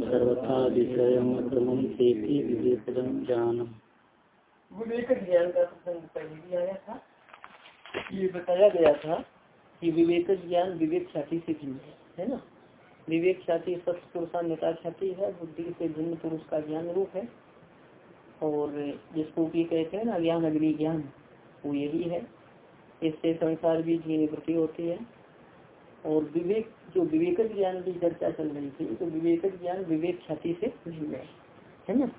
सर्वथा विवेक ज्ञान का पहले भी आया था ये बताया गया था कि विवेक ज्ञान विवेक ख्याति से भिन्न है है ना? विवेक ख्याति सत्य पुरुषान्यता ख्याति है, बुद्धि से भिन्न पुरुष का ज्ञान रूप है। और जिसको भी कहते हैं ना, ज्ञान, अग्नि ज्ञान, वो यही है। इससे संसार भी की निवृत्ति होती है। और विवेक जो विवेक ज्ञान की चर्चा चल रही थी तो विवेक ज्ञान विवेक ख्याति से भिन्न है है ना?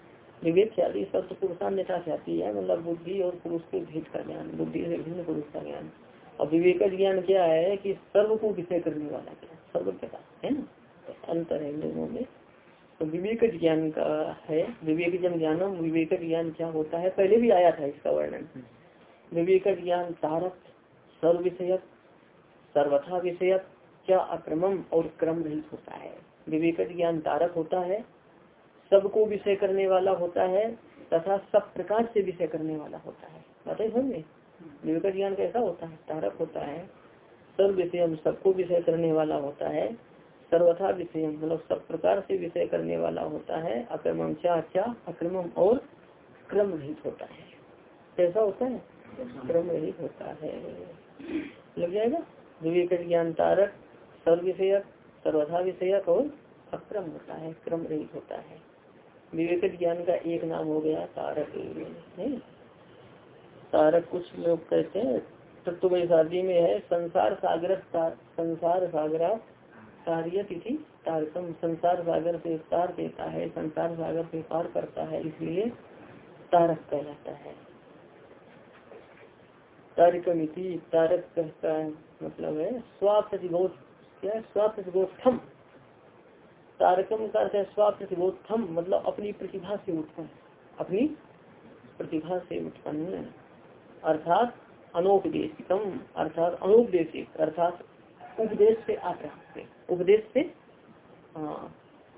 विवेक ख्याति सत्य पुरुषान्यता ख्याति है मतलब बुद्धि और पुरुष के भेद का ज्ञान बुद्धि से भिन्न पुरुष का ज्ञान। और विवेक ज्ञान क्या है कि सर्व को विषय करने वाला क्या सर्व का है ना? तो अंतर है लोगों में। तो विवेक ज्ञान का है विवेक जन ज्ञानम विवेक ज्ञान क्या होता है? पहले भी आया था इसका वर्णन। विवेक ज्ञान तारक सर्व विषयक सर्वथा विषयक क्या अक्रमम और क्रम रहित होता है। विवेक ज्ञान तारक होता है सबको विषय करने वाला होता है तथा सब प्रकार से विषय करने वाला होता है। बताइए समझे विवेक ज्ञान कैसा होता है? तारक होता है सर्व विषय सबको विषय करने वाला होता है सर्वथा विषय मतलब सब प्रकार से विषय करने वाला होता है अक्रमम क्या क्या अक्रमम और क्रम रहित होता है। कैसा होता है? क्रम रहित होता है। लग जाएगा? विवेक ज्ञान तारक सर्व विषयक सर्वथा विषयक और अक्रम होता है क्रम रहित होता है। विवेक ज्ञान का एक नाम हो गया तारक। तारक कुछ लोग कहते हैं, तत्व शादी में है, संसार सागर संसार सागरा कार्य तिथि तारकम। संसार सागर से तार देता है, संसार सागर से पार करता है, इसलिए तारक कहलाता है। तारकमिति, तारक कहता है मतलब है स्वाप्रतिबोध क्या स्वाप्रतिबोधम तारकम का अर्थ है स्वाप्रतिबोधम मतलब अपनी प्रतिभा से उत्पन्न। अपनी प्रतिभा से उत्पन्न। अर्थात अनौपदेशिकम, अर्थात अनौपदेशिक, अर्थात उपदेश से आप्राप्त। उपदेश से हाँ।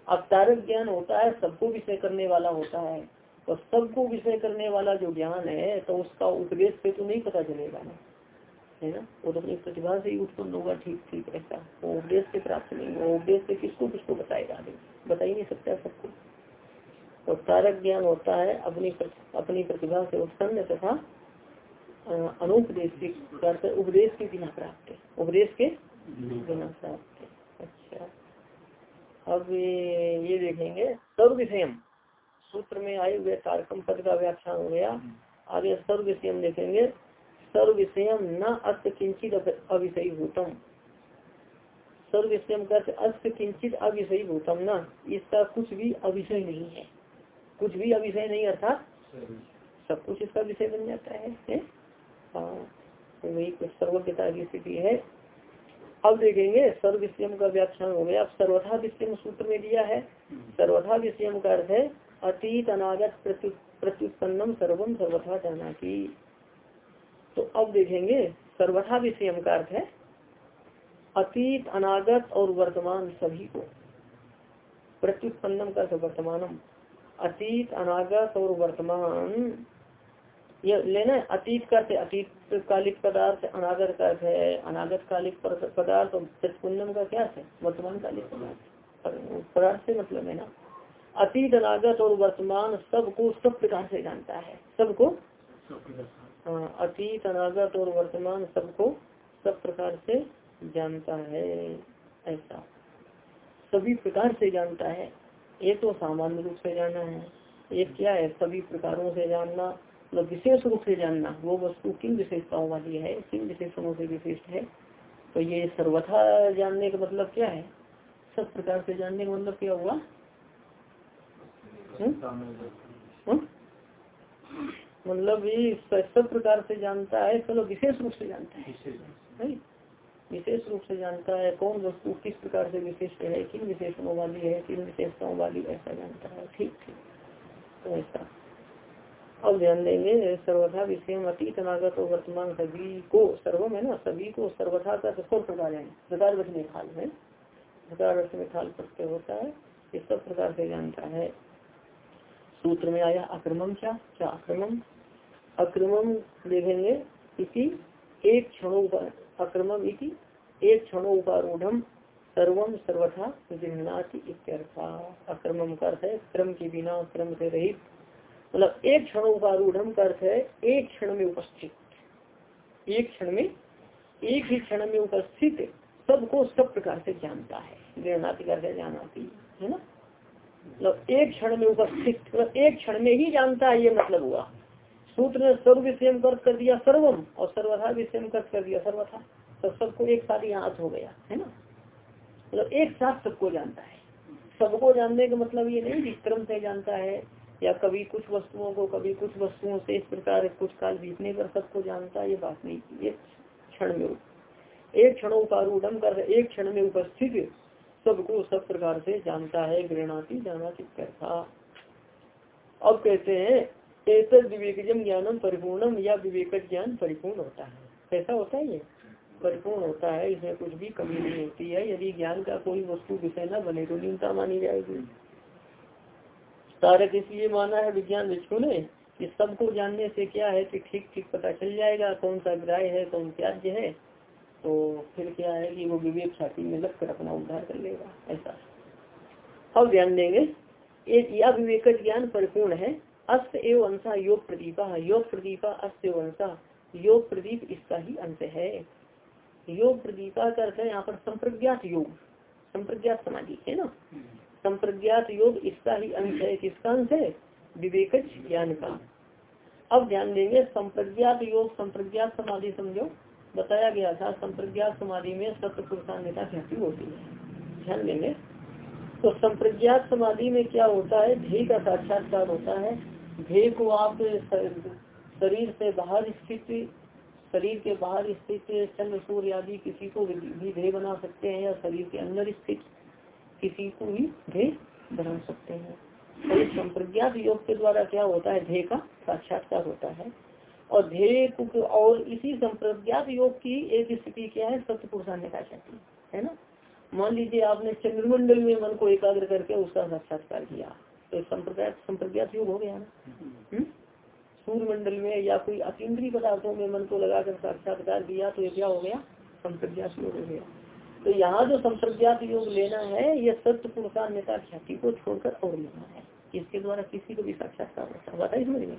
अब तारक ज्ञान होता है, सबको विषय करने वाला होता है। तो सबको विषय करने वाला जो ज्ञान है तो उसका उपदेश से तो नहीं पता चलेगा ना। है ना? वो तो अपनी प्रतिभा से ही उत्पन्न होगा ठीक ठीक ऐसा। वो उपदेश से प्राप्त नहीं वो उपदेश से किसको किसको बताएगा आगे? बता ही नहीं सकता सबको। तो तारक ज्ञान होता है अपनी अपनी प्रतिभा से उत्पन्न तथा अनुपदेशिक उपदेश के बिना प्राप्त उपदेश के बिना प्राप्त अच्छा। अब ये देखेंगे। सर्व विषय सूत्र में आए हुए तारकम पद का व्याख्यान हो गया। आगे सर्व विषय देखेंगे। सर्व विषय न अस्त किंचित अविषयी भूतम सर्व विषय का अस्त किंचित अविषयी भूतम न इसका कुछ भी अविषय नहीं है। कुछ भी अविषय नहीं अर्थात सब कुछ इसका विषय बन जाता है, है? तो वही कुछ सर्वज्ञता की स्थिति है। अब देखेंगे सर्व विषयम का व्याख्यान हो गया। अब सर्वथा विषयम सूत्र में दिया है। सर्वथा विषयम का अर्थ है अतीत अनागत प्रत्युत्पन्नम सर्वम सर्वथा जाना की तो अब देखेंगे सर्वथा विषयम का अर्थ है, अतीत, अनागत और वर्तमान सभी को। प्रत्युत्पन्नम का वर्तमानम। अतीत, अनागत और वर्तमान। ये लेना अतीत का अतीत कालिक पदार्थ, अनागत का अर्थ है अनागत कालिक पदार्थ और का क्या है? वर्तमान कालिक पदार्थ पदार्थ से मतलब है ना। अतीत, अनागत और वर्तमान सबको सब प्रकार से जानता है। सबको? अतीत अनागत और वर्तमान सबको सब प्रकार से जानता है ऐसा। सभी प्रकार से जानता है एक तो सामान्य रूप से जाना है। एक क्या है? सभी प्रकारों से जानना मतलब विशेष रूप से जानना वो वस्तु किन विशेषताओं वाली है किन विशेषणों से विशिष्ट है? तो ये सर्वथा जानने का मतलब क्या है? सब प्रकार से जानने का मतलब क्या हुआ? मतलब ये सब प्रकार से जानता है चलो विशेष रूप से जानता है। विशेष रूप से। जानता है कौन वस्तु किस प्रकार से विशिष्ट है किन विशेषणों वाली है किन विशेषताओं वाली ऐसा जानता है। ठीक ठीक। तो ऐसा। अब ध्यान देंगे सर्वथा विषय अतीत अनागत और वर्तमान सभी को सर्वम है ना सभी को सर्वथा का सब प्रकार है। प्रकार रचने खाल में प्रकार रचने खाल प्रत्यय होता है ये सब प्रकार से जानता है। सूत्र में आया अक्रमम क्या क्या अक्रमम। अक्रमम देखेंगे इसी एक क्षणों अक्रमम इति एक क्षणों उपारूढ़ सर्वम सर्वथा गृहणाति इत्यर्था। अक्रम का अर्थ है, क्रम के बिना क्रम से रहित। मतलब एक क्षण का रूढ़ का अर्थ है, एक क्षण में उपस्थित। एक क्षण में, एक ही क्षण में उपस्थित सबको सब प्रकार से जानता है। गृहणाति करके जानाती, है ना? मतलब एक क्षण में उपस्थित मतलब एक क्षण में ही जानता है, ये मतलब हुआ। सूत्र ने सर्व विषय कर दिया सर्वम और सर्वथा विषय कर दिया सर्वथा। तो सबको एक साथ यहाँ हो गया, है ना? मतलब एक साथ सबको जानता है। सबको जानने का मतलब ये नहीं जिस क्रम से जानता है या कभी कुछ वस्तुओं को, कभी कुछ वस्तुओं से इस प्रकार कुछ काल बीतने पर सबको जानता है, ये बात नहीं एक क्षण में एक क्षणों का रूढ़ कर एक क्षण में उपस्थित सबको सब प्रकार से जानता है गृहणाती जाना था अब कहते हैं एक विवेकजम ज्ञानम परिपूर्णम या विवेक ज्ञान परिपूर्ण होता है। कैसा होता है ये? परिपूर्ण होता है, इसमें कुछ भी कमी नहीं होती है। यदि ज्ञान का कोई वस्तु विषय न बने तो न्यूनता मानी जाएगी। तारक इसलिए माना है विज्ञान विष्णु ने कि सबको जानने से क्या है कि ठीक ठीक पता चल जाएगा कौन सा ग्राह है, कौन त्याज्य है। तो फिर क्या है कि वो विवेक छाती में लग कर अपना उद्धार कर लेगा, ऐसा। अब ध्यान देंगे। एक या विवेक ज्ञान परिपूर्ण है अस्त एवं अंशा, योग प्रदीपा योग प्रदीपा, अस्त एवं अंशा। योग प्रदीप इसका ही अंश है। योग प्रदीपा का अर्थ है यहाँ पर संप्रज्ञात योग। संप्रज्ञात समाधि, है ना? संप्रज्ञात योग इसका ही अंश है। किसका अंश है? विवेक ज्ञान का। अब ध्यान देंगे, संप्रज्ञात योग, संप्रज्ञात समाधि समझो। बताया गया था, संप्रज्ञात समाधि में सत्य पुरुषान्यता होती है। ध्यान देंगे। तो संप्रज्ञात समाधि में क्या होता है? ध्येय का साक्षात्कार होता है। ध्येय को आप शरीर से बाहर स्थित, शरीर के बाहर स्थित चंद्र, सूर्य आदि किसी को भी ध्येय बना सकते हैं या शरीर के अंदर स्थित किसी को भी ध्येय बना सकते हैं। तो संप्रज्ञात योग के द्वारा क्या होता है? ध्येय का साक्षात्कार होता है। और ध्येय और इसी संप्रज्ञात योग की एक स्थिति क्या है? सत्य पुरुषान्यता शक्ति, है ना? मान लीजिए आपने चंद्रमंडल में मन को एकाग्र करके उसका साक्षात्कार किया। तो संप्रज्ञात संप्रज्ञात योग हो गया ना। हम्म? सूर्य मंडल में या कोई अतीन्द्रीय पदार्थों में मन को लगाकर साक्षात्कार किया तो ये क्या हो गया? संप्रज्ञात योग हो गया। तो यहाँ जो संप्रज्ञात योग लेना है ये सत्य पुरुषान्यता ख्याति को छोड़कर और लेना है। इसके द्वारा किसी को भी साक्षात्कार होता। है बताइए समझ में?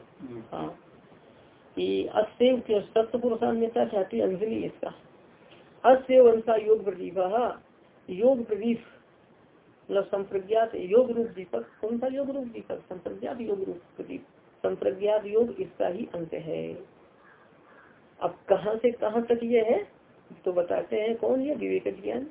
हाँ। कि अस्य सत्य पुरुषान्यता ख्याति अंजलि इसका। अस्य वंशा योग प्रतिभा योग प्रदीप मतलब संप्रज्ञात योग रूप दीपक कौन सा योग रूप दीपक? संप्रज्ञात योग रूप प्रदीप संप्रज्ञात योग इसका ही अंत है। अब कहा से कहाँ तक ये है? तो बताते हैं कौन ये विवेक ज्ञान?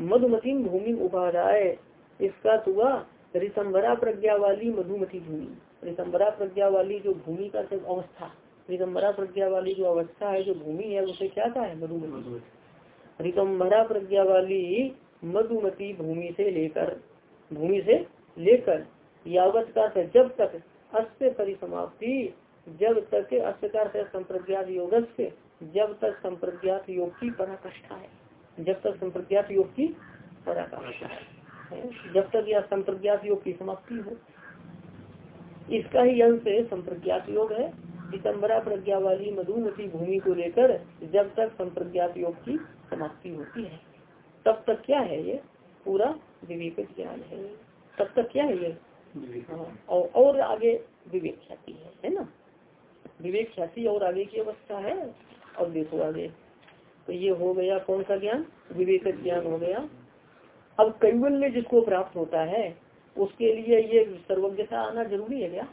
मधुमती भूमि उपाध्याय इसका हुआ रिसम्बरा प्रज्ञा वाली मधुमती भूमि। रिसम्बरा प्रज्ञा वाली जो भूमि का अवस्था रिगम्बरा प्रज्ञा वाली जो अवस्था है जो भूमि है उसे क्या कहा है? मधुमती। रिगम्बरा प्रज्ञा वाली मधुमती भूमि से लेकर, भूमि से लेकर यावत का जब तक अस्त परिसमाप्ति, जब तक अस्कार से संप्रज्ञात योग जब तक संप्रज्ञात योग की पराकाष्ठा है। जब तक संप्रज्ञात योग की पराकाष्ठा है। जब तक यह संप्रज्ञात योग की समाप्ति हो। इसका ही अंश संप्रज्ञात योग है। दिसंबरा प्रज्ञा वाली मधुमती भूमि को लेकर जब तक संप्रज्ञात योग की समाप्ति होती है। तब तक क्या है ये? पूरा विवेक ज्ञान है। तब तक क्या है ये? हाँ, और, और आगे विवेक ख्याति है है ना? विवेक ख्याति और आगे की अवस्था है। और देखो आगे। तो ये हो गया कौन सा ज्ञान? विवेक ज्ञान हो गया। अब कैवल्य जिसको प्राप्त होता है उसके लिए ये सर्वज्ञता आना ज़रूरी है क्या?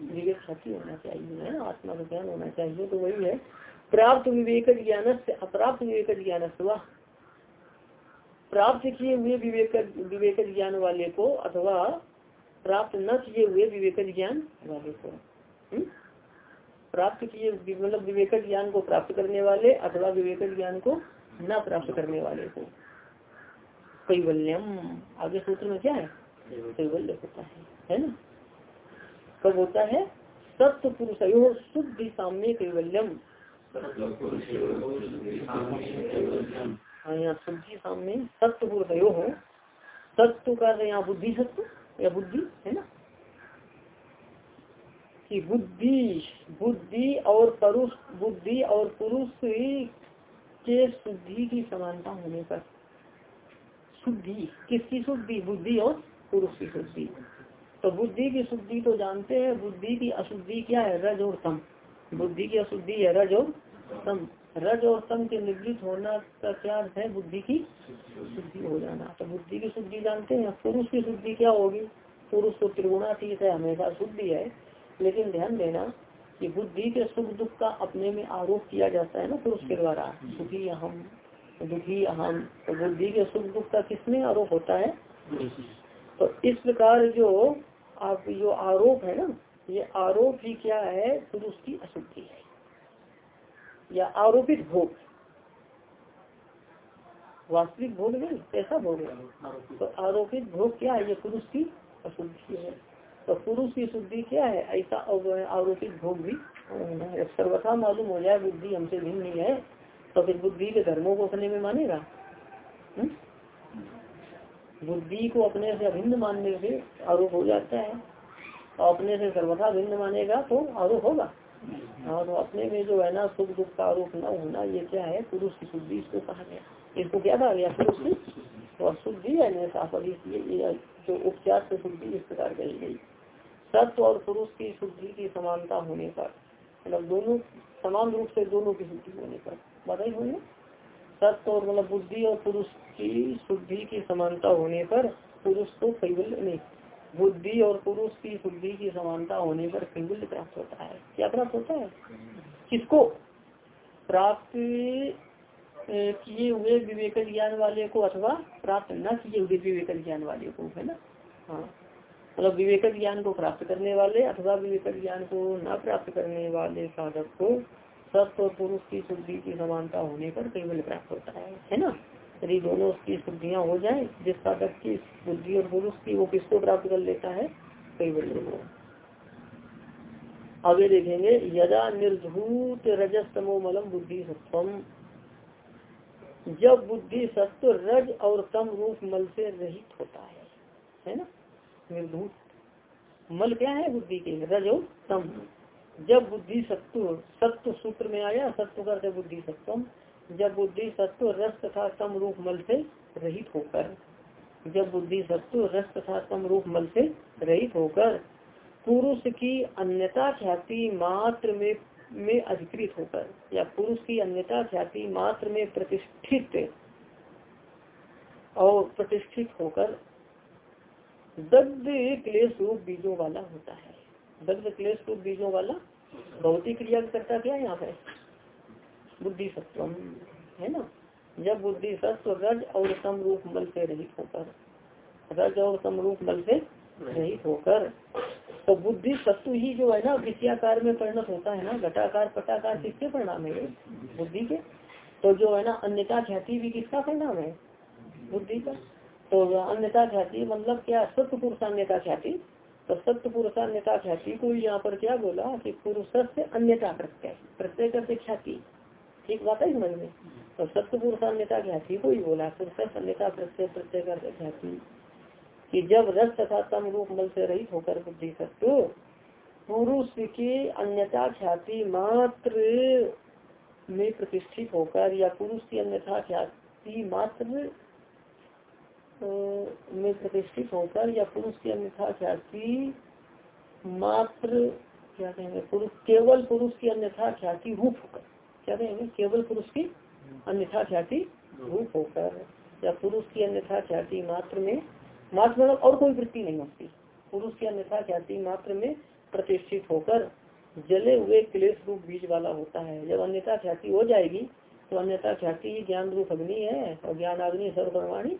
विवेक शक्ति होना चाहिए है ना? आत्मा का ज्ञान होना चाहिए तो वही है। प्राप्त विवेक ज्ञान से अप्राप्त विवेक ज्ञान प्राप्त किए हुए विवेक विवेक ज्ञान वाले को अथवा प्राप्त न किए हुए विवेक ज्ञान वाले को। हम्म? प्राप्त किए मतलब विवेक ज्ञान को प्राप्त करने वाले अथवा विवेक ज्ञान को न प्राप्त करने वाले को। कैवल्यम। आगे सूत्र में क्या है? कैवल्य होता है। है ना? कब होता है? सत्य पुरुष शुद्धि साम्य कैवल्यम। हाँ यहाँ शुद्धि सामने। सत्य पुरुष हो सत्य का यहाँ बुद्धि, सत्य? या बुद्धि, है ना? कि बुद्धि बुद्धि और पुरुष, बुद्धि और पुरुष के शुद्धि की समानता होने पर। शुद्धि, किसकी शुद्धि? बुद्धि और पुरुष की शुद्धि। तो बुद्धि की शुद्धि तो जानते हैं, बुद्धि की अशुद्धि क्या है? रज और तम बुद्धि की अशुद्धि है रज और तम रज और तम के निवृत्त होना का क्या है? बुद्धि की शुद्धि हो जाना। तो बुद्धि की शुद्धि जानते हैं। पुरुष की शुद्धि क्या होगी? पुरुष तो त्रिगुणातीत है, हमेशा शुद्धि है। लेकिन ध्यान देना कि बुद्धि के सुख दुख का अपने में आरोप किया जाता है ना पुरुष के द्वारा। सुखी अहम, दुखी अहम। तो बुद्धि के सुख दुख का किसमें आरोप होता है? तो इस प्रकार जो आप, जो आरोप है ना, ये आरोप ही क्या है? पुरुष की अशुद्धि है। या आरोपित भोग। वास्तविक भोग नहीं कैसा भोग है? तो आरोपित भोग क्या है? ये पुरुष की अशुद्धि है। तो पुरुष की शुद्धि क्या है? ऐसा आरोपित भोग भी सर्वथा मालूम हो जाए बुद्धि हमसे भिन्न नहीं है तो फिर बुद्धि के धर्मों को अपने में मानेगा? बुद्धि को अपने से अभिन्न मानने से आरोप हो जाता है। और अपने से सर्वथा भिन्न मानेगा तो आरोप होगा। और तो अपने में जो है ना सुख, दुख का आरोप न होना, ये क्या है? पुरुष की शुद्धि, इसको कहा गया। इसको क्या कहा गया? पुरुष की? तो अशुद्धि है जो उपचार से शुद्धि इस प्रकार कही गई। सत्य और पुरुष की शुद्धि की समानता होने पर मतलब दोनों, समान रूप से दोनों की शुद्धि होने पर बताई होने सत्य और मतलब बुद्धि और पुरुष की शुद्धि की समानता होने पर पुरुष को कैबल्य नहीं। बुद्धि और पुरुष की शुद्धि की समानता होने पर कैबल्य प्राप्त होता है। क्या प्राप्त होता है? किसको? प्राप्त किए हुए विवेक ज्ञान वाले को अथवा प्राप्त न किए हुए विवेक ज्ञान वाले को, है ना? हाँ। मतलब विवेक ज्ञान को प्राप्त करने वाले अथवा विवेक ज्ञान को न प्राप्त करने वाले साधक को सत्य और पुरुष की शुद्धि की समानता होने पर कैवल प्राप्त होता है है ना? यदि दोनों की शुद्धियाँ हो जाए, जिस साधक की बुद्धि और पुरुष की वो किसको प्राप्त कर लेता है? कैवल्य को। आगे देखेंगे, यदा निर्धूत रजस्तमो मलम बुद्धि सत्वम। जब बुद्धि सत्व रज और तम रूप मल से रहित होता है है ना? निर्धूत। मल क्या है बुद्धि के? रज और तम। जब बुद्धि सत्व सत्व सूत्र में आया, सत्व करते बुद्धि सत्वम जब बुद्धि सत्व, रस तथा तम रूप मल से रहित होकर, जब बुद्धि सत्व, रस तथा तम रूप मल से रहित होकर, पुरुष की अन्यता ख्याति मात्र में में अधिकृत होकर, या पुरुष की अन्यता ख्याति मात्र में प्रतिष्ठित और प्रतिष्ठित होकर, दग्ध क्लेश रूप बीजों वाला होता है। दग्ध क्लेश रूप बीजों वाला भौतिक क्रिया करता क्या यहाँ पे? बुद्धि सत्व है ना? जब बुद्धि सत्व रज और सम रूप मल से रहित होकर, रज और सम रूप मल से रहित होकर तो बुद्धि सत्व ही जो है ना, विषयाकार में परिणत होता है ना, घटाकार, पटाकार, किसके परिणाम है बुद्धि के। तो जो है ना अन्यता ख्याति भी किसका परिणाम है? बुद्धि का। तो अन्यता ख्याति मतलब क्या? सत्य पुरुषान्यता ख्याति। तो सत्य पुरुषान्यता ख्याति को यहाँ पर क्या बोला कि पुरुष से अन्यता प्रत्यय प्रत्यय करते ख्याति। ठीक बात है समझ में? तो सत्य पुरुषान्यता ख्याति को ही बोला पुरुष अन्यता प्रत्यय प्रत्यय करते ख्याति कि जब रस तथा तम रूप मल से रहित होकर बुद्धि सत्व, पुरुष की अन्यता ख्याति मात्र में प्रतिष्ठित होकर या पुरुष की अन्यथा ख्याति मात्र में प्रतिष्ठित होकर या पुरुष की अन्यथा ख्याति मात्र, क्या कहेंगे, पुरुष, केवल पुरुष की अन्यथा ख्याति रूप होकर। क्या कहेंगे केवल पुरुष की अन्यथा ख्याति रूप होकर या पुरुष की अन्यथा ख्याति मात्र में, मात्र मतलब और कोई वृत्ति नहीं होती। पुरुष की अन्यथा ख्याति मात्र में प्रतिष्ठित होकर जले हुए क्लेश रूप बीज वाला होता है। जब अन्यथा ख्याति हो जाएगी तो अन्यथा ख्याति ज्ञान रूप अग्नि है और ज्ञान अग्नि सर्वप्रमाणी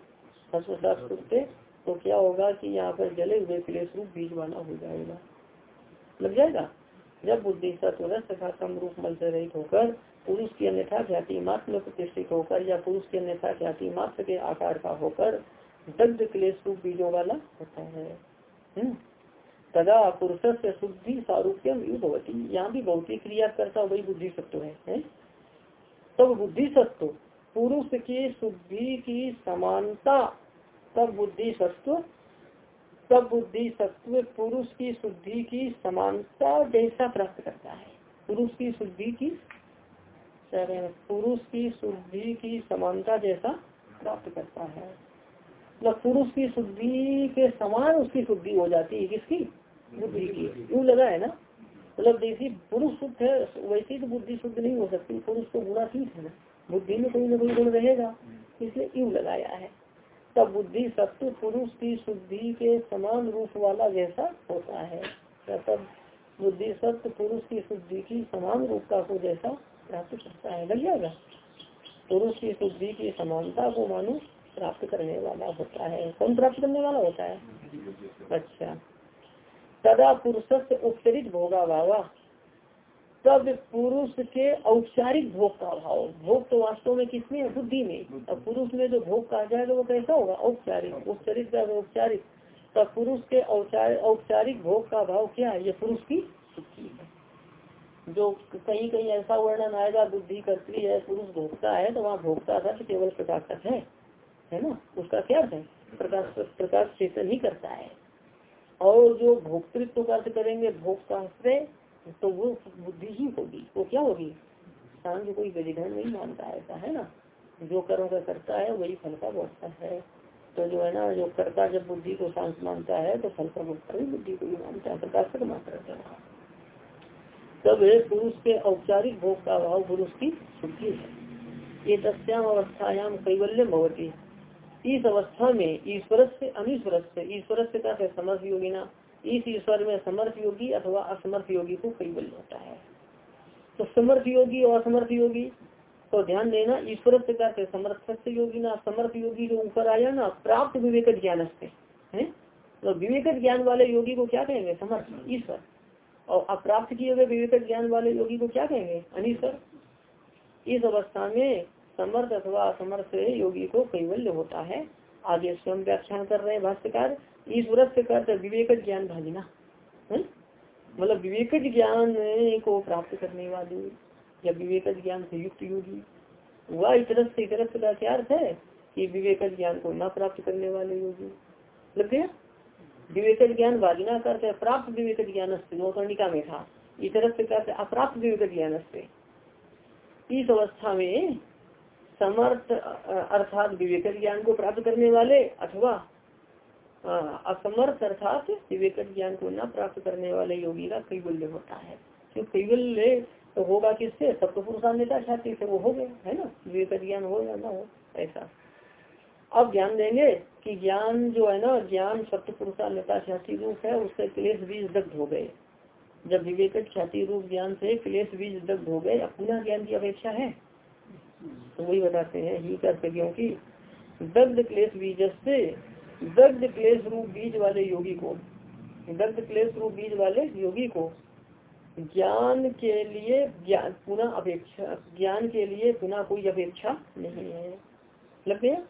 सबसे तो क्या होगा कि यहाँ पर जले हुए क्लेश रूप बीज वाला हो जाएगा। लग जाएगा? जब बुद्धि सत्व तथा रूप मल से रहित होकर पुरुष की अन्यथा ख्याति मात्र प्रतिष्ठित होकर या पुरुष की अन्यथा ख्याति मात्र के आकार का होकर दग्ध क्लेश रूप बीजों वाला होता है। तदा पुरुष से शुद्धि सारूप्यम यु भवती यहाँ भी भौतिक क्रिया करता वही बुद्धि सत्व है? तब बुद्धि सत्व, पुरुष की शुद्धि की समानता, तब बुद्धि सत्व, तब बुद्धि सत्व पुरुष की शुद्धि की समानता जैसा प्राप्त करता है। पुरुष की शुद्धि की पुरुष की शुद्धि की समानता जैसा प्राप्त करता है। मतलब पुरुष की शुद्धि के समान उसकी शुद्धि हो जाती है किसकी? बुद्धि की। यूँ लगा है ना? मतलब जैसी पुरुष शुद्ध है वैसी तो बुद्धि शुद्ध नहीं हो सकती। पुरुष तो गुणातीत है ना। बुद्धि में कोई ना कोई गुण रहेगा। इसलिए यूँ लगाया है। तब बुद्धि सत्य पुरुष की शुद्धि के समान रूप वाला जैसा होता है। तब बुद्धि सत्य पुरुष की शुद्धि की समान रूपता को जैसा प्राप्त करता है। लग जाएगा। पुरुष की शुद्धि की समानता को मानो प्राप्त करने वाला होता है। कौन प्राप्त करने वाला होता है? अच्छा। तदा पुरुष से उपचरित भोगा भावा तब पुरुष के औपचारिक भोग का अभाव। भोग तो वास्तव में किसमें बुद्धि में। अब पुरुष में जो भोग कहा जाएगा वो कैसा होगा? औपचारिक। उपचरित औपचारिक तब पुरुष के औपचारिक भोग का अभाव क्या है? ये पुरुष की जो कहीं कहीं ऐसा वर्णन आएगा, बुद्धि करती है, पुरुष भोगता है तो वहाँ भोगता था तो केवल प्रकाशक है। है ना? उसका क्या है? प्रकाश प्रकाश चेतन ही करता है। और जो भोक्तृत्व का अर्थ करेंगे भोग आश्रय तो वो बुद्धि ही होगी। वो क्या होगी? साँझ कोई व्यधिधन नहीं मानता ऐसा है ना? जो कर्म का करता है, वही फल का भोगता है। तो जो है ना, जो कर्ता जब बुद्धि को शांत मानता है तो फल का भोगता भी बुद्धि को भी मानता है, प्रकाशक मात्र तब पुरुष के औपचारिक भोग का अभाव पुरुष की शुद्धि है। ये दस्याम अवस्थायाम कैवल्य भवती। इस अवस्था में ईश्वर से अनिश्वर से ईश्वर से क्या समर्थ योगी ना, इस ईश्वर में समर्थ योगी अथवा असमर्थ योगी को कैवल्य होता है। तो समर्थ योगी और असमर्थ योगी तो ध्यान देना ईश्वर से क्या समर्थ योगी ना, समर्थ योगी जो ऊपर आया ना, प्राप्त विवेक ज्ञान से है? तो विवेक ज्ञान वाले योगी को क्या कहेंगे? समर्थ, ईश्वर। और अप्राप्त किए हुए विवेक ज्ञान वाले योगी को क्या कहेंगे? अनिश्वर इस अवस्था में समर्थ अथवा असमर्थ योगी को कैवल्य होता है। आगे स्वयं व्याख्यान कर रहे हैं भाष्यकार। ईश्वर से करते विवेक ज्ञान भाजना मतलब विवेक ज्ञान को प्राप्त करने वाली, या विवेक ज्ञान से युक्त योगी। वह इतरस से इतरस का क्या अर्थ है? कि विवेक ज्ञान को न प्राप्त करने वाले योगी। लग गया? विवेक ज्ञान भाजना करते, प्राप्त विवेक ज्ञान नौकर्णिका में था इतरस से करते, अप्राप्त विवेक ज्ञान से इस अवस्था में समर्थ अर्थात विवेक ज्ञान को प्राप्त करने वाले अथवा असमर्थ अर्थात विवेक ज्ञान को न प्राप्त करने वाले योगी का कैवल्य होता है। क्यों कैवल्य तो होगा किससे? सबको पुरुषान्यता छाती से वो हो गए है ना? विवेक ज्ञान हो या ना हो, ऐसा। अब ध्यान देंगे कि ज्ञान जो है ना, ज्ञान सत्य पुरुषान्यता छाती रूप है, उससे क्लेश बीज दग्ध हो गए। जब विवेक ख्याति रूप ज्ञान से क्लेश बीज दग्ध हो गए अब पुनः ज्ञान की अपेक्षा है। तो वही बताते हैं ही करते क्योंकि दग्ध क्लेश बीज से दग्ध क्लेश रूप बीज वाले योगी को, दग्ध क्लेश रूप बीज वाले योगी को ज्ञान के लिए ज्ञान पुनः अपेक्षा, ज्ञान के लिए पुनः कोई अपेक्षा नहीं है। लग गया?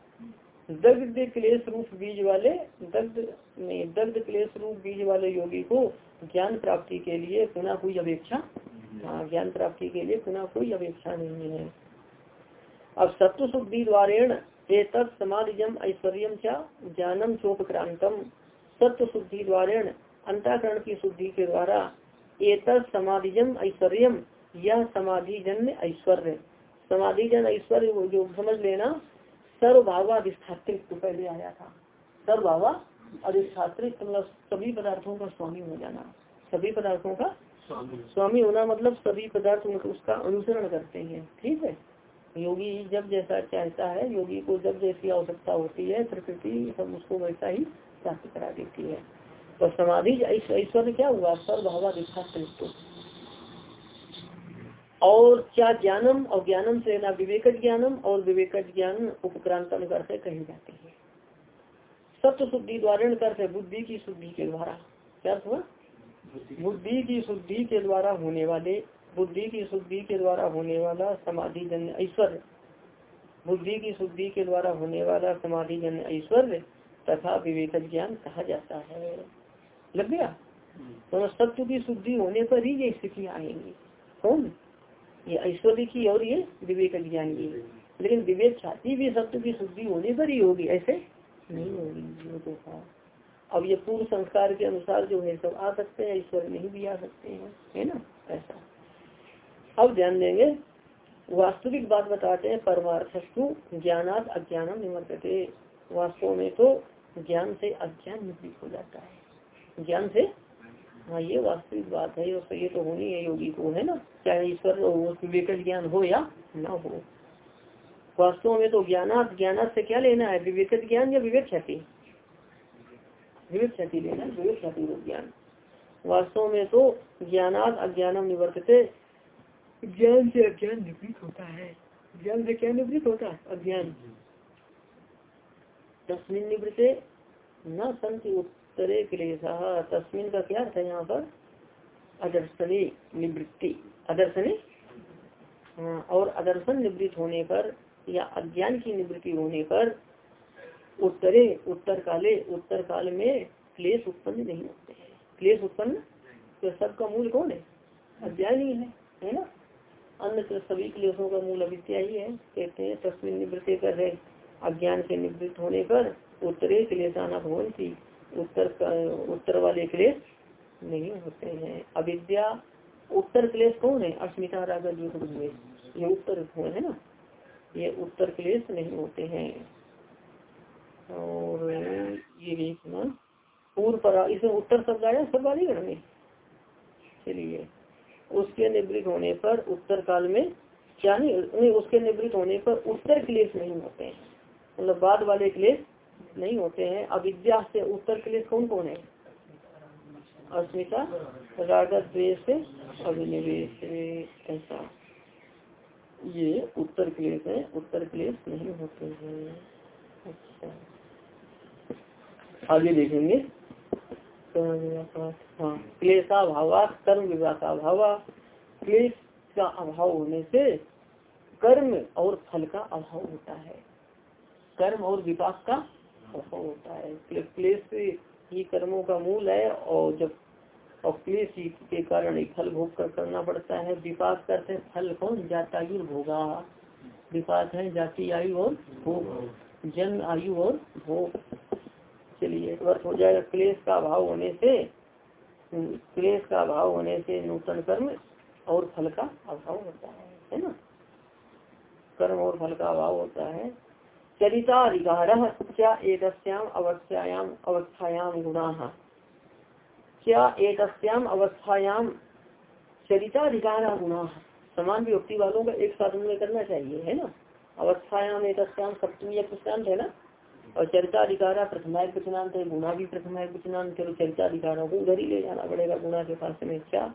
दग्ध क्लेश रूप बीज वाले, दग्ध नहीं, दग्ध क्लेश रूप बीज वाले योगी को ज्ञान प्राप्ति के लिए पुनः कोई अपेक्षा हाँ ज्ञान प्राप्ति के लिए पुनः कोई अपेक्षा नहीं है। अब सत्व शुद्धि द्वारेण एक समाधिजम ऐश्वर्य क्या ज्ञानम चोपक्रांतम। सत्व शुद्धि द्वारेण अंताकरण की शुद्धि के द्वारा एक समाधिजम ऐश्वर्य, यह समाधि समाधिजन्य ऐश्वर्य। समाधिजन ऐश्वर्य जो समझ लेना सर्वभावाधिष्ठात्रित्व पहले आया था। सर्वभावा अधिष्ठात्रित्व मतलब सभी पदार्थों का स्वामी हो जाना। सभी पदार्थों का स्वामी। स्वामी होना मतलब सभी पदार्थ उसका अनुसरण करते हैं। ठीक है? योगी जब जैसा चाहता है योगी को जब जैसी आवश्यकता होती है प्रकृति सब उसको वैसा ही प्राप्त करा देती है। तो समाधि ऐश्वर्य क्या हुआ? सर्वभावाधिष्ठात्रित्व और क्या ज्ञानम और ज्ञानम से ना विवेक ज्ञानम और विवेक ज्ञान उपक्रांतम करते कही जाते है। सत्य शुद्धि द्वारा करते बुद्धि की शुद्धि के द्वारा। क्या हुआ? बुद्धि की शुद्धि के द्वारा होने वाले बुद्धि की शुद्धि के द्वारा होने वाला समाधि जन ऐश्वर्य। बुद्धि की शुद्धि के द्वारा होने वाला समाधि जन ऐश्वर्य तथा विवेक ज्ञान कहा जाता है। लग गया? तो सत्य की शुद्धि होने पर ही ये स्थिति आएँगी। कौन? ये ऐश्वर्य की और ये विवेक ज्ञान की। लेकिन विवेक छाती भी सत्य की शुद्धि होने पर ही होगी, ऐसे नहीं होगी अब ये पूर्व संस्कार के अनुसार जो है, सब आ सकते हैं, ईश्वर नहीं भी आ सकते हैं, है ना? ऐसा। अब ध्यान देंगे, वास्तविक बात बताते हैं, परमार्थस्तु ज्ञानात अज्ञानम निवर्तते। वास्तव में तो ज्ञान से अज्ञान निवृत्त हो जाता है। ज्ञान से हाँ ये वास्तविक बात है और ये तो होनी है योगी को है ना? चाहे ईश्वर विवेक ज्ञान हो या ना हो। वास्तव में तो ज्ञानात ज्ञानात से क्या लेना है? विवेक ज्ञान या विवेक क्षति विवेक क्षति लेना विवेक क्षति ज्ञान। वास्तव में तो ज्ञानात अज्ञानम निवर्तते। ज्ञान से अज्ञान निवृत्त होता है। ज्ञान से क्या निवृत्त होता है? अज्ञान। तस्मिन निवृत्ते न संति उत्तरे क्लेशा तस्मिन का क्या अर्थ है यहाँ पर? अदर्शनी निवृत्ति। अदर्शनी हाँ, और अदर्शन निवृत्त होने पर या अज्ञान की निवृत्ति होने पर उत्तरे उत्तर काले उत्तर काल में क्लेश उत्पन्न नहीं होते क्लेश उत्पन्न? तो सबका मूल कौन है? अज्ञान ही है है ना? अन्य सभी क्लेशों का मूल अविद्या ही। है कहते हैं तस्वीर निवृत्ति कर रहे अज्ञान से निवृत्त होने पर उत्तरे क्लेशाना भवंती उत्तर उत्तर वाले क्लेश नहीं होते हैं। अविद्या, उत्तर क्लेश कौन है? अस्मिता राग ये उत्तर है ना? ये उत्तर क्लेश नहीं होते हैं। और ये देखना पूर्व पर, इसमें उत्तर शब्द आया गण में? चलिए। उसके निवृत्त होने पर उत्तर काल में क्या नहीं उसके निवृत्त होने पर उत्तर क्लेश नहीं होते हैं। मतलब बाद वाले क्लेश नहीं होते हैं। अविद्या से उत्तर क्लेश कौन कौन है? अस्मिता रागत द्वेश से अभिनिवेश। ऐसा। ये उत्तर क्लेश है, उत्तर क्लेश नहीं होते हैं। अच्छा। आगे देखेंगे। हाँ क्लेशा भावा कर्म विवाका भावा क्लेश का अभाव होने से कर्म और फल का अभाव होता है। कर्म और विपाक का अभाव होता है। क्लेश ही कर्मों का मूल है और जब और क्लेश के कारण ही फल भोग कर करना पड़ता है। विपाक करते फल कौन जातायु भोगा? विपाक है, जाति, आयु और भोग। जन्म आयु और भोग। चलिए अर्थ हो जाएगा। क्लेश का अभाव होने से, क्लेश का अभाव होने से नूतन कर्म और फल का अभाव होता है है ना? कर्म और फल का अभाव होता है। चरिताधिकार गुणा। क्या एक चरिताधिकार गुणा। समान व्यक्ति वालों का एक साथ में करना चाहिए, है ना? अवस्थायाम एक सप्तमी एक है ना? और चर्चा अधिकारा प्रथमायक वचनांत है, गुणा भी प्रथमायक वचनांत चलो चर्चा अधिकारों को उधर ही ले जाना पड़ेगा गुणा के पास में। क्या?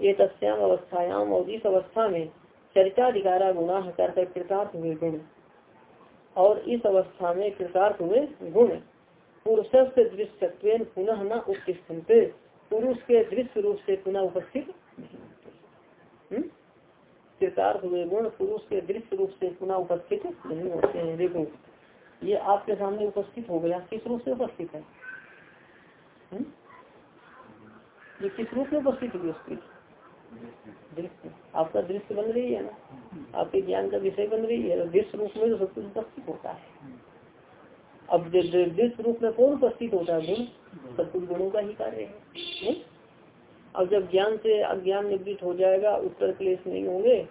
ये तस्याम अवस्थायाम और इस अवस्था में चर्चा अधिकारा गुना करते कृतार्थ हुए गुण और इस अवस्था में कृतार्थ हुए गुण पुरुष से दृश्य पुनः न उपस्थित पुरुष के दृश्य रूप से पुनः उपस्थित हम्म? कृतार्थ हुए गुण पुरुष के दृश्य रूप से पुनः उपस्थित नहीं होते हैं देखो, ये आपके सामने उपस्थित हो गया किस रूप से उपस्थित है हुँ? हम्म? ये किस रूप में उपस्थित हुई उसकी दृश्य आपका दृश्य बन रही है ना? आपके ज्ञान का विषय बन रही है दृश्य रूप में तो सब कुछ उपस्थित होता है। अब दृश्य रूप में कौन उपस्थित होता है? गुण। सब कुछ गुणों का ही कार्य है? अब जब ज्ञान से अज्ञान निवृत्त हो जाएगा, उत्तर क्लेश नहीं होंगे,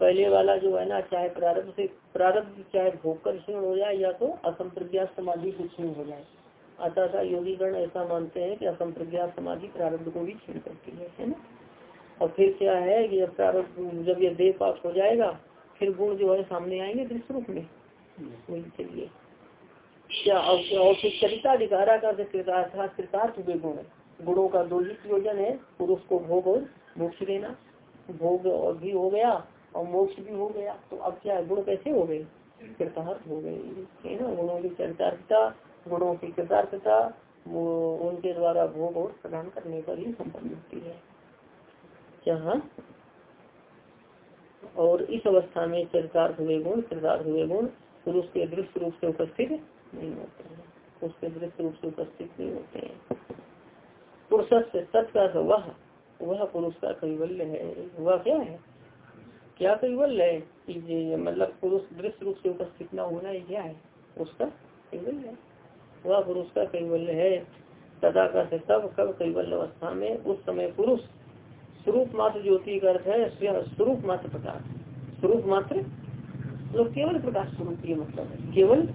पहले वाला जो है ना, चाहे प्रारब्ध से, प्रारब्ध चाहे भोग कर क्षीण हो जाए, या तो असंप्रज्ञात समाधि से क्षीण हो जाए। अतः योगी गण ऐसा मानते हैं कि असंप्रज्ञात समाधि प्रारब्ध को भी क्षीण करती है है ना? और फिर क्या है कि जब प्रारब्ध जब ये देह पास हो जाएगा, फिर गुण जो है सामने आएँगे दृश्य रूप में चलिए क्या और फिर चरिताधिकारा का कृतार्थ हुए गुण गुणों का दो ही प्रयोजन है पुरुष को भोग और मोक्ष देना। भोग और भी हो गया, और मोक्ष भी हो गया तो अब क्या गुण कैसे हो गए? कृतार्थ हो गए। है ना, गुणों की चरितार्थता, गुणों की कृतार्थता, वो उनके द्वारा भोग और प्रदान करने पर ही संपन्न होती है। और इस अवस्था में चरितार्थ हुए गुण कृतार्थ हुए गुण पुरुष के दृश्य रूप से उपस्थित नहीं होते हैं। उसके दृश्य रूप से उपस्थित नहीं होते हैं। पुरुष से तत्का वह वह पुरुष का कैवल्य है। वह क्या है? क्या कैवल है? कि मतलब पुरुष दृश्य रूप से उपस्थित न होना ही क्या है? उसका कैवल्य है। वह पुरुष का कैवल्य है। तथा का तब कब कैवल्य अवस्था में उस समय पुरुष स्वरूप मात्र ज्योति का अर्थ है स्वरूप मात्र प्रकाश। स्वरूप मात्र मतलब केवल प्रकाश स्वरूप ये मतलब है। केवल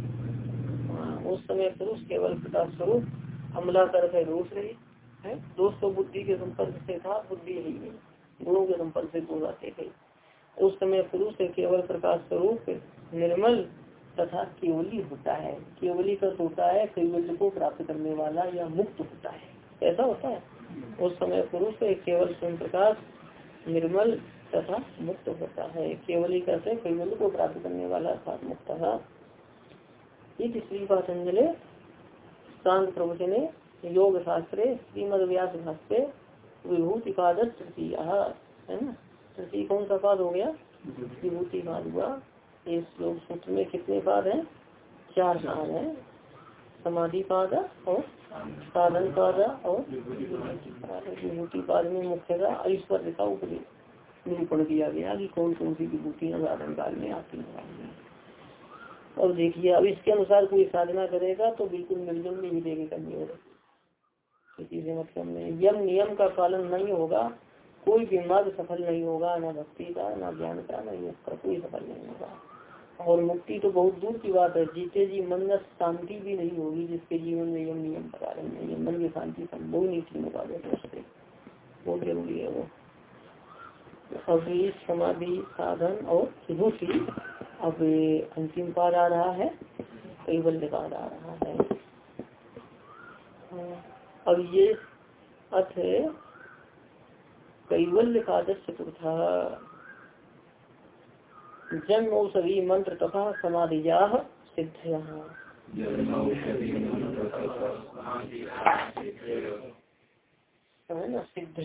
हाँ, उस समय पुरुष केवल प्रकाश स्वरूप अमला कर है दोष रही है? दोष तो बुद्धि के संपर्क से था बुद्धि ही गुणों के संपर्क से गुण आते थे। उस समय पुरुष केवल प्रकाश स्वरूप निर्मल तथा केवली होता है। केवली का होता है कैवल्य को प्राप्त करने वाला या मुक्त होता है। ऐसा होता है। उस समय पुरुष केवल स्वयं प्रकाश निर्मल तथा मुक्त होता है। केवली कैसे कैवल्य को प्राप्त करने वाला अर्थात मुक्त श्री पातंजलि शांत प्रवचने योग शास्त्रे श्रीमद व्यास भाष्य विभूति पादत तृतीय। है ना? तृतीय कौन सा पाद हो गया? विभूति पाद हुआ। इस योग सूत्र में कितने पाद हैं? चार पाद है। समाधि पाद और साधन पाद और विभूति पाद में मुख्यतः ऐश्वर्य का उपदेश निरूपण किया गया कि कौन कौन सी विभूतियाँ साधन काल में आती हैं। और देखिए, अब इसके अनुसार कोई साधना करेगा तो बिल्कुल निर्जन में मिलेगी करनी होगा किसी से मतलब नहीं। यम नियम का पालन नहीं होगा, कोई भी मार्ग सफल नहीं होगा, ना भक्ति का, ना ज्ञान का, ना योग का कोई सफल नहीं होगा। और मुक्ति तो बहुत दूर की बात है। जीते जी मन में शांति भी नहीं होगी, जिसके जीवन में यम नियम पालन नहीं है मन की शांति संभव नहीं तीनों का बहुत ज़रूरी है वो। अभी समाधि साधन और विभूति अब अंतिम पाद आ रहा है। कैबल्य पाद आ रहा है। अब ये अर्थ कैवल्य पाद चतुर्थ जन्म औषधि मंत्र तथा समाधि सिद्ध है ना सिद्ध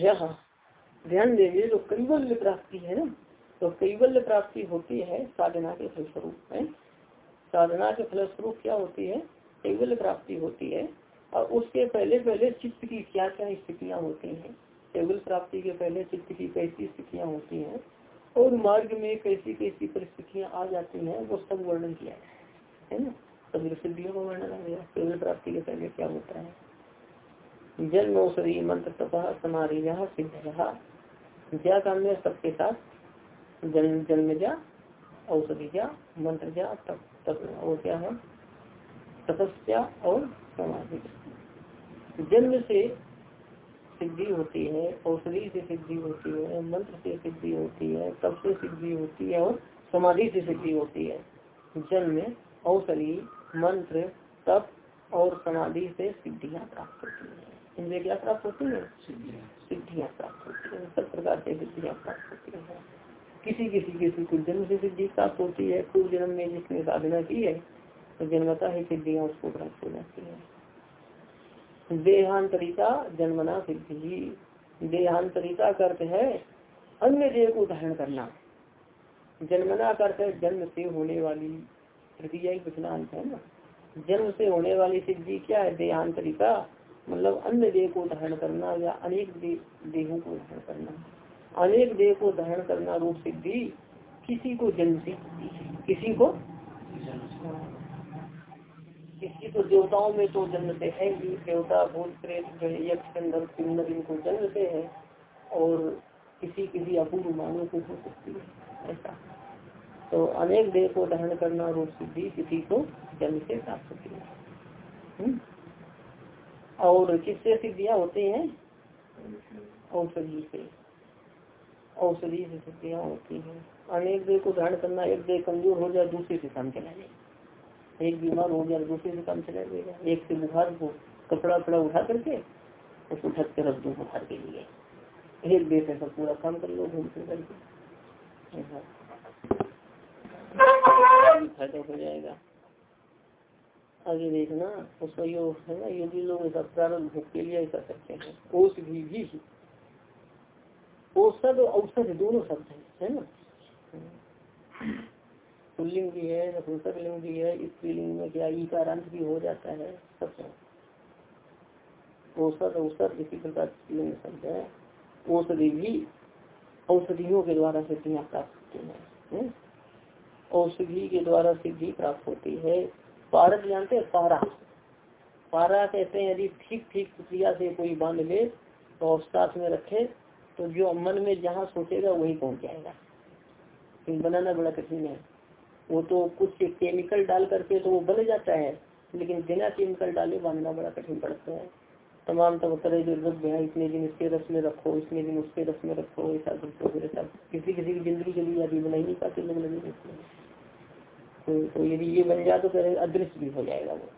ध्यान देंगे जो कैवल्य प्राप्ति है ना तो कैवल्य प्राप्ति होती है साधना के फलस्वरूप है साधना के फलस्वरूप क्या होती है? कैवल्य प्राप्ति होती है, और उसके पहले पहले चित्त की क्या क्या स्थितियाँ होती हैं? कैवल प्राप्ति के पहले चित्त की कैसी स्थितियाँ होती हैं? और मार्ग में कैसी कैसी परिस्थितियाँ आ जाती हैं, वो सब वर्णन किया है। ना? सभी सिद्धियों का वर्णन आ गया, केवल प्राप्ति के पहले क्या होता है? जन्म औषधि मंत्र, तपा, समाधि सिद्ध रहा क्या काम है सबके साथ, जन्म जन्म जा औषधि जा मंत्र जा तप तप, और क्या है? तपस्या और समाधि। जन्म से सिद्धि होती है औषधि से सिद्धि होती है मंत्र से सिद्धि होती है तप से सिद्धि होती है और समाधि से सिद्धि होती है। जन्म औषधि मंत्र तप और समाधि से सिद्धियाँ प्राप्त होती है। इनसे क्या प्राप्त होती है? सिद्धियाँ। प्राप्त होती है। सब प्रकार से सिद्धियाँ प्राप्त होती है। किसी किसी किसी को जन्म से सिद्धि प्राप्त होती है। पूर्व जन्म में जिसने साधना की है तो जन्मता ही सिद्धियाँ उसको प्राप्त हो जाती है। देहांतरिता जन्मना सिद्धि। देहांतरिता करते है, अन्य देह को धारण करना। जन्मना करते जन्म से होने वाली तृतीय अंत है ना। जन्म से होने वाली सिद्धि क्या है? देहांतरिका मतलब अन्य देह को धारण करना या अनेक देहों को धारण करना। अनेक देह को धारण करना रूप सिद्धि किसी को जन्म से किसी को किसी तो देवताओं में तो जन्म से है ही, देवता भूत प्रेत यक्ष किन्नर इनको जन्म से है और किसी किसी अपूर्व मानव को हो सकती है, ऐसा। तो अनेक देह को धारण करना रूप सिद्धि किसी को जन्म से प्राप्त होती है। हम्म? और किससे सिद्धियाँ होती हैं? औषधि से। औषधि से शक्तियाँ होती हैं। अनेक देह को धारण करना, एक देह कमज़ोर हो जाए, दूसरे से काम चला जाए। एक बीमार हो गया दूसरे से काम चला जाएगा एक से बुखार को कपड़ा वपड़ा उठा करके उसको ढक के रख दो बुखार के लिए। एक देह से सब पूरा काम कर लो घूम फिर करके। फ़ायदा हो जाएगा। आगे देखना उसका योग है ना योगी लोग ऐसा प्रारंभ भोग के लिए ऐसा करते हैं। ओस भी, भी औषध और औषध दोनों शब्द है ना? पुल्लिंग भी है नपुंसक लिंग भी है स्त्रीलिंग में क्या ईकारांत भी हो जाता है? सब औसत औसत, इसी प्रकार लिंग शब्द है। औषधि भी औषधियों के द्वारा सिद्धियाँ प्राप्त होती है औषधि के द्वारा सिद्धि प्राप्त होती है। पारक जानते हैं? पारा। पारा कहते हैं, यदि ठीक ठीक क्रिया से कोई बाँध ले तो साथ में रखे तो जो मन में जहाँ सोचेगा, वही पहुँच जाएगा। बनाना बड़ा कठिन है। वो तो कुछ केमिकल डाल करके तो वो बन जाता है लेकिन बिना केमिकल डाले बांधना बड़ा कठिन पड़ता है। तमाम तब तरह जो रस है इतने दिन इसके रस में रखो इतने दिन उसके रस में रखो ऐसा रखो ऐसा किसी किसी की ज़िंदगी चली जाती बना ही नहीं पाते लोग लगे तो, तो यदि ये बन जाए तो फिर अदृश्य भी हो जाएगा वो।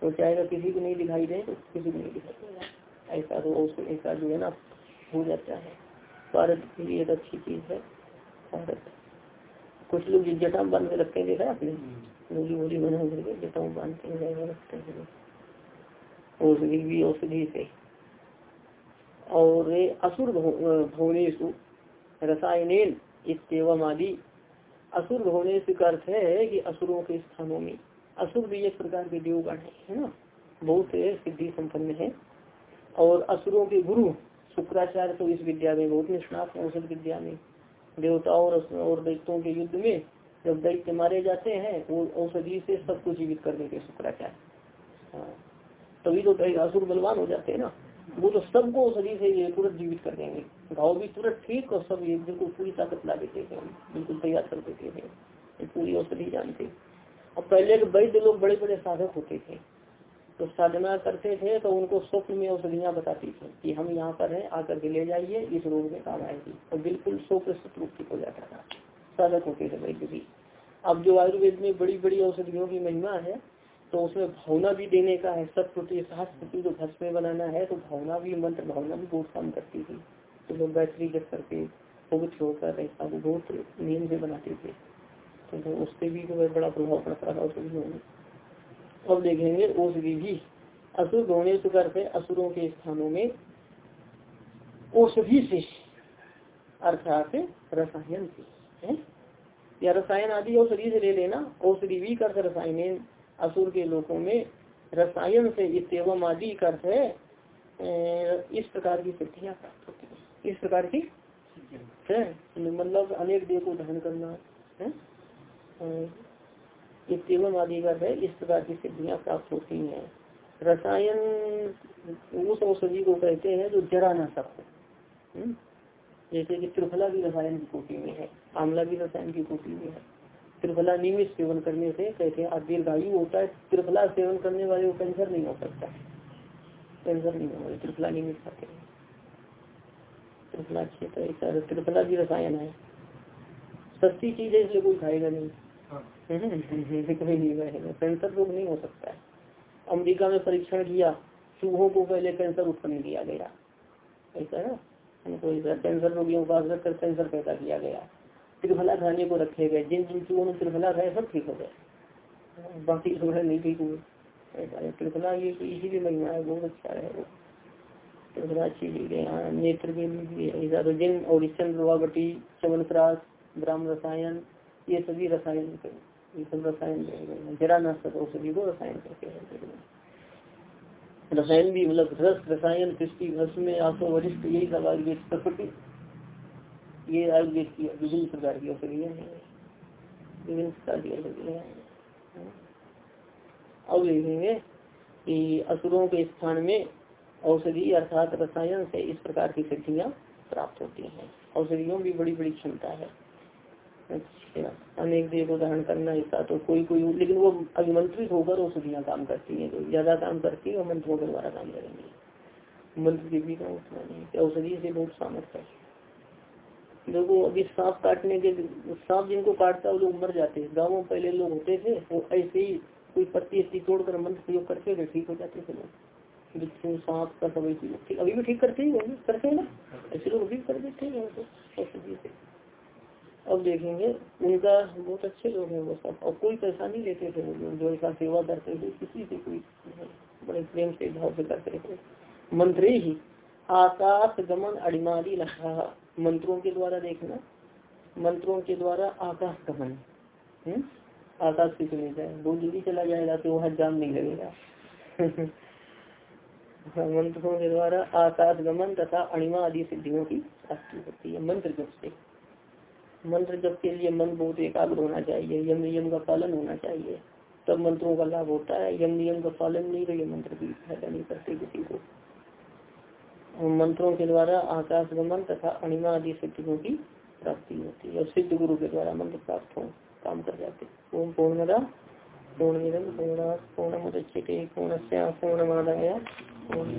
तो चाहेगा किसी को नहीं दिखाई दे तो किसी को नहीं दिखाई देगा ऐसा तो उसको ऐसा जो है ना हो जाता है। भारत के लिए एक अच्छी चीज़ है भारत। कुछ लोग जटा बाँध के रखते हैं देखा आपने? मूली मूली बना करके जटा बाँध के रखते हैं। औषधि भी औषधि से। और असुर भुवनेशु रसायन इतम आदि। असुर भुवनेश का अर्थ है कि असुरों के स्थानों में। असुर भी एक प्रकार के देवगण है ना? बहुत सिद्धि संपन्न है। और असुरों के गुरु शुक्राचार्य तो इस विद्या में बहुत निष्णात है औषध विद्या में देवताओं और दैत्यों के युद्ध में जब दैत्य मारे जाते हैं, वो औषधि से सबको जीवित कर देते शुक्राचार्य हाँ। तभी तो असुर बलवान हो जाते हैं ना। वो तो सबको औषधि से ये तुरंत जीवित कर देंगे। घाव भी तुरंत ठीक और सब एक बिल्कुल पूरी ताकत ला देते हैं। बिल्कुल तैयार कर देते हैं। पूरी औषधि जानते और पहले के वैद्य लोग बड़े बड़े साधक होते थे। तो साधना करते थे तो उनको स्वप्न में औषधियाँ बताती थी कि हम यहाँ पर हैं, आकर के ले जाइए, इस रोग में काम आएगी। और बिल्कुल सौ प्रतिशत रूप हो जाता था। साधक होते थे वैद्य भी अब जो आयुर्वेद में बड़ी बड़ी औषधियों की महिमा है तो उसमें भावना भी देने का है। सब प्रति जो भस्म बनाना है तो भावना भी, मंत्र भावना भी बहुत काम करती थी। तो लोग बैटरी जब करके पवित्र होकर बहुत नियम से बनाते थे। तो उससे भी जो है बड़ा प्रभाव पड़ता था औषधियों में। अब देखेंगे औषधि भी असुर से करते असुरों के स्थानों में औषधि से अर्थात रसायन से या रसायन आदि औषधि से ले लेना औषधि भी कर रसायन असुर के लोगों में रसायन से इतम आदि है इस प्रकार की सिद्धियाँ प्राप्त होती है। इस प्रकार की है? मतलब अनेक देव को धारण करना है? इतम आदि का है, इस प्रकार की सिद्धियाँ प्राप्त होती हैं। रसायन उस औषधि को कहते हैं जो जरा न सकते हम्म? जैसे कि त्रिफला भी रसायन की कोटि में है आमला भी रसायन की कोटि में है। त्रिफला नियमित सेवन करने से, कहते हैं दीर्घायु होता है, त्रिफला सेवन करने वाले को कैंसर नहीं हो सकता। कैंसर नहीं हो होगा त्रिफला नियमित खाते हैं। त्रिफला क्षेत्र त्रिफला भी रसायन है। सस्ती चीज़ है इसलिए कोई खाएगा नहीं। हाँ। कोई नहीं खाएगा कैंसर रोग नहीं हो सकता है। अमेरिका में परीक्षण किया चूहों को पहले कैंसर उत्पन्न किया गया। ऐसा है ना? कैंसर रोगियों का कर कैंसर पैदा किया गया। त्रिफला खाने को रखे गए। जिन जिन चूहों ने त्रिफला खाए सब ठीक हो गए। बाकी थोड़ा नहीं ठीक हुए। त्रिफला ये इसीलिए महिमा है, बहुत अच्छा है वो। त्रिफला अच्छी चीज़ है नेत्र के लिए तो जिन और चंद्रवावटी चवनप्रास ब्राह्म रसायन, ये सभी रसायन ये सब रसायन जरा नष्ट औषधि को रसायन करते हैं रसायन भी मतलब रस रसायन कृषि भस्म में आसो वरिष्ठ यही सब आयुर्वेद प्रकृति ये आयुर्वेद की विभिन्न प्रकार की औषधियाँ हैं विभिन्न प्रकार की औषधियाँ हैं अब देखेंगे कि असुरों के स्थान में औषधि अर्थात रसायन से इस प्रकार की सिद्धियाँ प्राप्त होती हैं औषधियों की बड़ी बड़ी क्षमता है अच्छा अनेक देव धारण करना ऐसा तो कोई कोई लेकिन वो अभिमंत्रित होकर औषधियाँ काम करती हैं तो ज़्यादा काम करती है और मंत्रों के द्वारा काम करेंगे। मंत्र की भी का उतना नहीं औषधि से बहुत सामर्थ्य है देखो, अभी सांप काटने के सांप जिनको काटता है, वो लोग मर जाते हैं। गाँव पहले लोग होते थे, वो ऐसे ही कोई पत्ती ऐसी तोड़कर मंत्र प्रयोग करते थे, ठीक हो जाते थे लोग। बिच्छू, सांप का सब ऐसी अभी भी ठीक करते ही करते हैं ना। ऐसे लोग भी कर देते हैं औषधि से अब देखेंगे। उनका बहुत अच्छे लोग हैं वो सब। और कोई पैसा नहीं लेते थे जो ऐसा सेवा करते थे। किसी से कोई बड़े प्रेम से भाव से करते थे। मंत्री ही आकाश गमन अड़िमारी लखा मंत्रों के द्वारा देखना। मंत्रों के द्वारा आकाश गमन। हम्म? आकाश से चले जाए। बहुत जल्दी चला जाएगा तो वहाँ जाम नहीं लगेगा। हाँ, मंत्रों के द्वारा आकाश गमन तथा अणिमा आदि सिद्धियों की प्राप्ति होती है। मंत्र जप से। मंत्र जब के लिए मन बहुत एकाग्र होना चाहिए, यम नियम का पालन होना चाहिए, तब मंत्रों का लाभ होता है। यम नियम का पालन नहीं तो मंत्र भी फ़ायदा नहीं करते किसी को। मंत्रों के द्वारा आकाश गमन तथा अणिमा आदि सिद्धियों की प्राप्ति होती है, और सिद्ध गुरु के द्वारा मंत्र प्राप्त हो, काम कर जाते ओम पूर्णमदा पूर्णमिदम पूर्ण पूर्णमुदच्यते पूर्णस्य पूर्णमादाय। पूर्ण